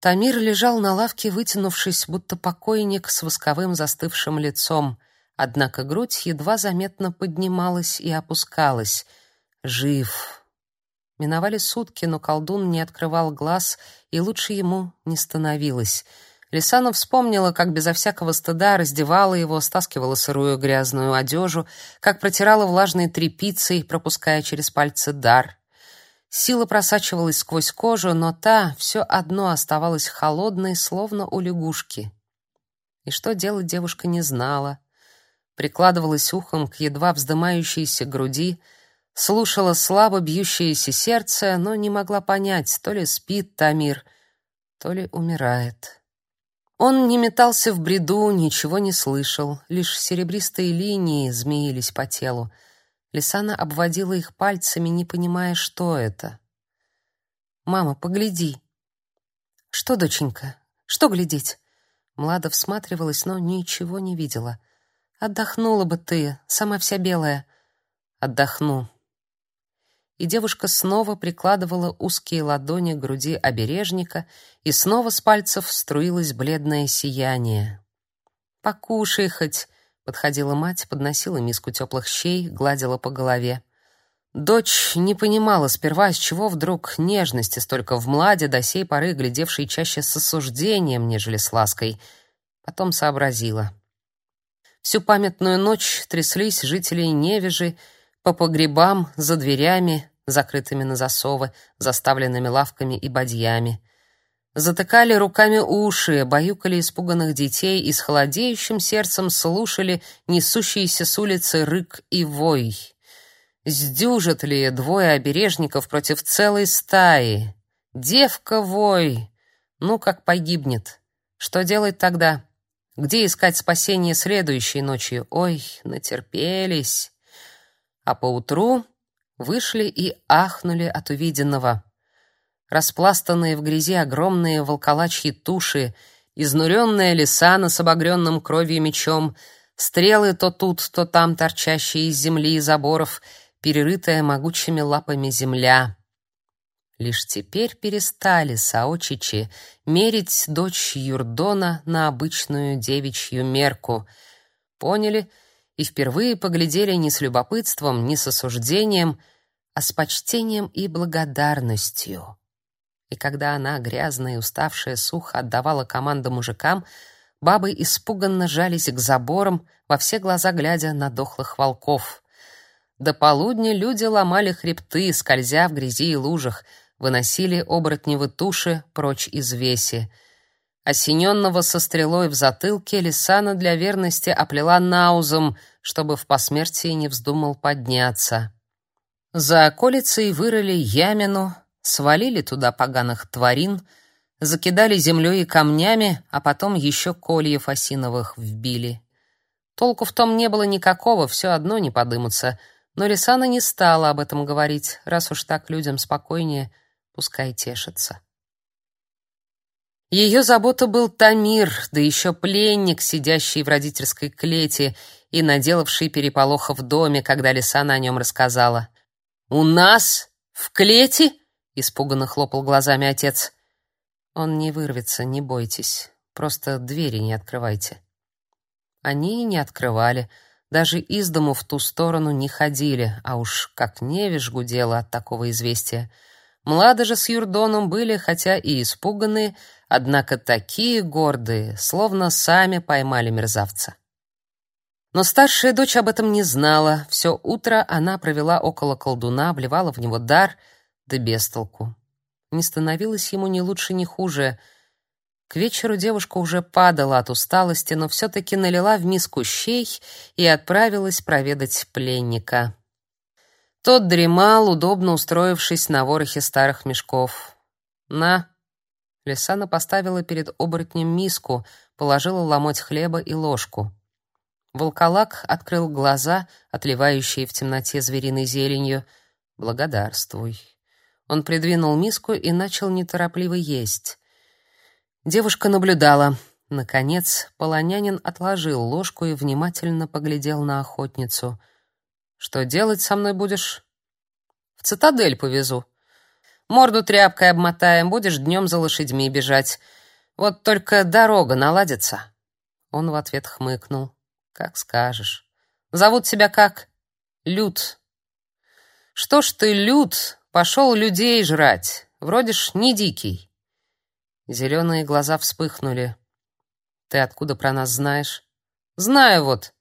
Тамир лежал на лавке, вытянувшись, будто покойник с восковым застывшим лицом, однако грудь едва заметно поднималась и опускалась. Жив. Миновали сутки, но колдун не открывал глаз, и лучше ему не становилось. Лисана вспомнила, как безо всякого стыда раздевала его, стаскивала сырую грязную одежу, как протирала влажной тряпицей, пропуская через пальцы дар. Сила просачивалась сквозь кожу, но та все одно оставалась холодной, словно у лягушки. И что делать девушка не знала. Прикладывалась ухом к едва вздымающейся груди, слушала слабо бьющееся сердце, но не могла понять, то ли спит Тамир, то ли умирает. Он не метался в бреду, ничего не слышал, лишь серебристые линии змеились по телу. Лисана обводила их пальцами, не понимая, что это. «Мама, погляди!» «Что, доченька? Что глядеть?» Млада всматривалась, но ничего не видела. «Отдохнула бы ты, сама вся белая». «Отдохну». И девушка снова прикладывала узкие ладони к груди обережника, и снова с пальцев струилось бледное сияние. «Покушай хоть», Подходила мать, подносила миску теплых щей, гладила по голове. Дочь не понимала сперва, с чего вдруг нежности столько в младе, до сей поры глядевшей чаще с осуждением, нежели с лаской. Потом сообразила. Всю памятную ночь тряслись жители Невежи по погребам, за дверями, закрытыми на засовы, заставленными лавками и бадьями затыкали руками уши, баюкали испуганных детей и с холодеющим сердцем слушали несущиеся с улицы рык и вой. Сдюжат ли двое обережников против целой стаи? Девка вой! Ну, как погибнет. Что делать тогда? Где искать спасение следующей ночью? Ой, натерпелись. А поутру вышли и ахнули от увиденного распластанные в грязи огромные волколачьи туши, изнуренная лисана с обогренным кровью мечом, стрелы то тут, то там торчащие из земли и заборов, перерытая могучими лапами земля. Лишь теперь перестали саочичи мерить дочь Юрдона на обычную девичью мерку. Поняли и впервые поглядели не с любопытством, не с осуждением, а с почтением и благодарностью. И когда она, грязная и уставшая, сухо отдавала команды мужикам, бабы испуганно жались к заборам, во все глаза глядя на дохлых волков. До полудня люди ломали хребты, скользя в грязи и лужах, выносили оборотневы туши прочь из веси. Осененного со стрелой в затылке Лисана для верности оплела наузом, чтобы в посмертии не вздумал подняться. За околицей вырыли ямину, свалили туда поганых тварин, закидали землей и камнями, а потом еще кольев осиновых вбили. Толку в том не было никакого, все одно не подымутся, но Рисана не стала об этом говорить, раз уж так людям спокойнее, пускай тешатся. Ее забота был Тамир, да еще пленник, сидящий в родительской клете и наделавший переполоха в доме, когда Лисана о нем рассказала. «У нас? В клете?» Испуганно хлопал глазами отец. Он не вырвется, не бойтесь. Просто двери не открывайте. Они не открывали, даже из дому в ту сторону не ходили, а уж как невеж гудела от такого известия. Млады же с Юрдоном были, хотя и испуганные, однако такие гордые, словно сами поймали мерзавца. Но старшая дочь об этом не знала. Все утро она провела около колдуна, вливала в него дар — да без толку. Не становилось ему ни лучше, ни хуже. К вечеру девушка уже падала от усталости, но все-таки налила в миску щей и отправилась проведать пленника. Тот дремал, удобно устроившись на ворохе старых мешков. «На!» Лисана поставила перед оборотнем миску, положила ломоть хлеба и ложку. Волколак открыл глаза, отливающие в темноте звериной зеленью. «Благодарствуй». Он придвинул миску и начал неторопливо есть. Девушка наблюдала. Наконец, полонянин отложил ложку и внимательно поглядел на охотницу. «Что делать со мной будешь?» «В цитадель повезу». Морду тряпкой обмотаем, будешь днем за лошадьми бежать. Вот только дорога наладится. Он в ответ хмыкнул. Как скажешь. Зовут тебя как? Люд. Что ж ты, Люд, пошел людей жрать? Вроде ж не дикий. Зеленые глаза вспыхнули. Ты откуда про нас знаешь? Знаю вот.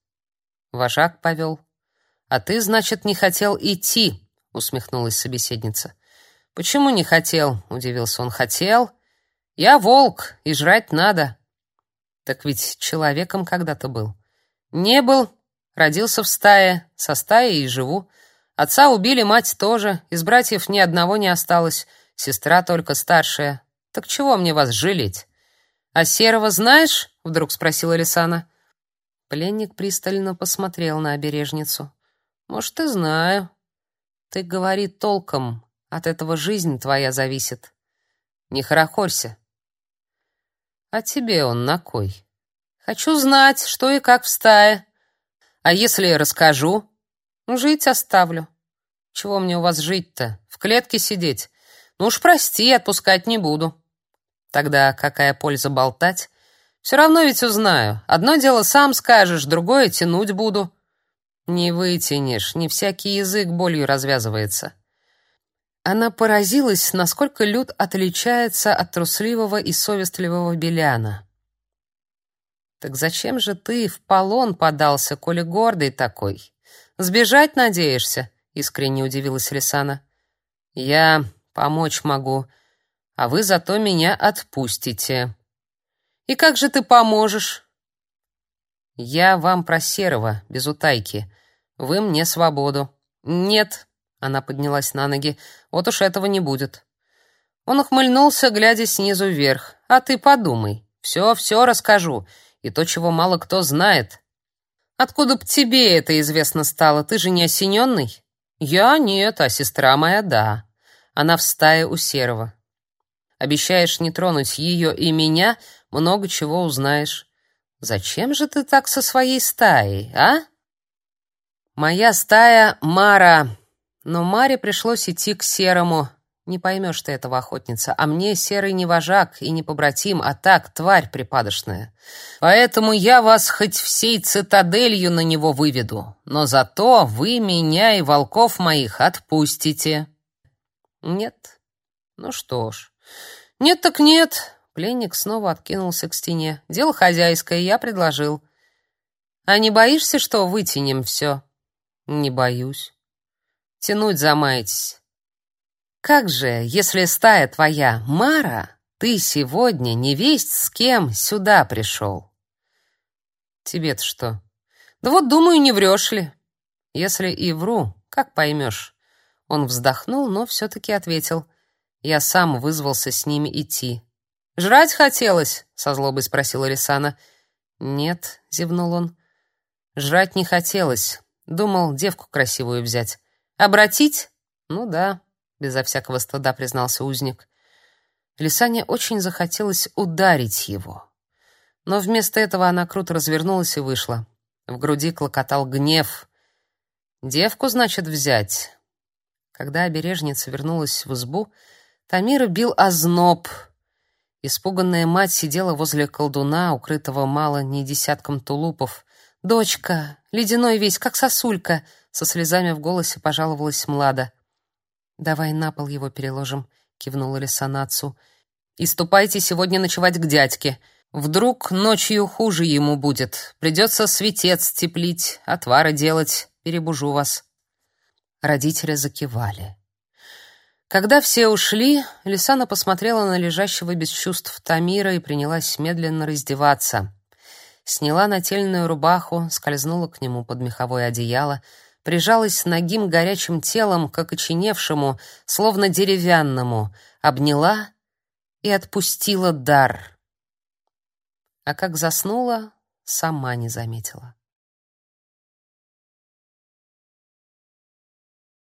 Вожак повел. А ты, значит, не хотел идти, усмехнулась собеседница. Почему не хотел? удивился он. Хотел. Я волк, и жрать надо. Так ведь человеком когда-то был. Не был, родился в стае, со стаей и живу. Отца убили, мать тоже, из братьев ни одного не осталось, сестра только старшая. Так чего мне вас жалеть? А Серого знаешь? вдруг спросила Лисана. Пленник пристально посмотрел на обережницу. Может, и знаю. Ты говори толком, от этого жизнь твоя зависит. Не хорохорься. А тебе он на кой? Хочу знать, что и как в стае. А если расскажу? Жить оставлю. Чего мне у вас жить-то? В клетке сидеть? Ну уж прости, отпускать не буду. Тогда какая польза болтать? Все равно ведь узнаю. Одно дело сам скажешь, другое тянуть буду. Не вытянешь, не всякий язык болью развязывается. Она поразилась, насколько Люд отличается от трусливого и совестливого Беляна. Так зачем же ты в полон подался, коли гордый такой? Сбежать надеешься? искренне удивилась Лисана. Я помочь могу, а вы зато меня отпустите. И как же ты поможешь? Я вам про Серого, без утайки. Вы мне свободу. Нет, она поднялась на ноги. Вот уж этого не будет. Он ухмыльнулся, глядя снизу вверх. А ты подумай. Все, все расскажу, и то, чего мало кто знает. Откуда б тебе это известно стало? Ты же не осененный? Я нет, а сестра моя да. Она в стае у Серого. Обещаешь не тронуть ее и меня, много чего узнаешь. Зачем же ты так со своей стаей, а? Моя стая Мара, но Маре пришлось идти к Серому. Не поймешь ты этого, охотница, а мне Серый не вожак и не побратим, а так, тварь припадочная. Поэтому я вас хоть всей цитаделью на него выведу, но зато вы меня и волков моих отпустите. Нет? Ну что ж. Нет так нет, Пленник снова откинулся к стене. Дело хозяйское, я предложил. А не боишься, что вытянем все? Не боюсь. Тянуть замаетесь. Как же, если стая твоя Мара, ты сегодня не весть с кем сюда пришел? Тебе-то что? Да вот думаю, не врешь ли. Если и вру, как поймешь? Он вздохнул, но все-таки ответил. Я сам вызвался с ними идти. «Жрать хотелось?» — со злобой спросила Лисана. «Нет», — зевнул он. «Жрать не хотелось. Думал девку красивую взять. Обратить? Ну да», — безо всякого стыда признался узник. Лисане очень захотелось ударить его. Но вместо этого она круто развернулась и вышла. В груди клокотал гнев. «Девку, значит, взять?» Когда обережница вернулась в избу, Тамира бил озноб — Испуганная мать сидела возле колдуна, укрытого мало не десятком тулупов. «Дочка, ледяной весь, как сосулька!» Со слезами в голосе пожаловалась Млада. «Давай на пол его переложим», — кивнула Лисана отцу. «И ступайте сегодня ночевать к дядьке. Вдруг ночью хуже ему будет. Придется светец теплить, отвары делать. Перебужу вас». Родители закивали. Когда все ушли, Лисана посмотрела на лежащего без чувств Тамира и принялась медленно раздеваться. Сняла нательную рубаху, скользнула к нему под меховое одеяло, прижалась ногим горячим телом к окоченевшему, словно деревянному, обняла и отпустила дар. А как заснула, сама не заметила.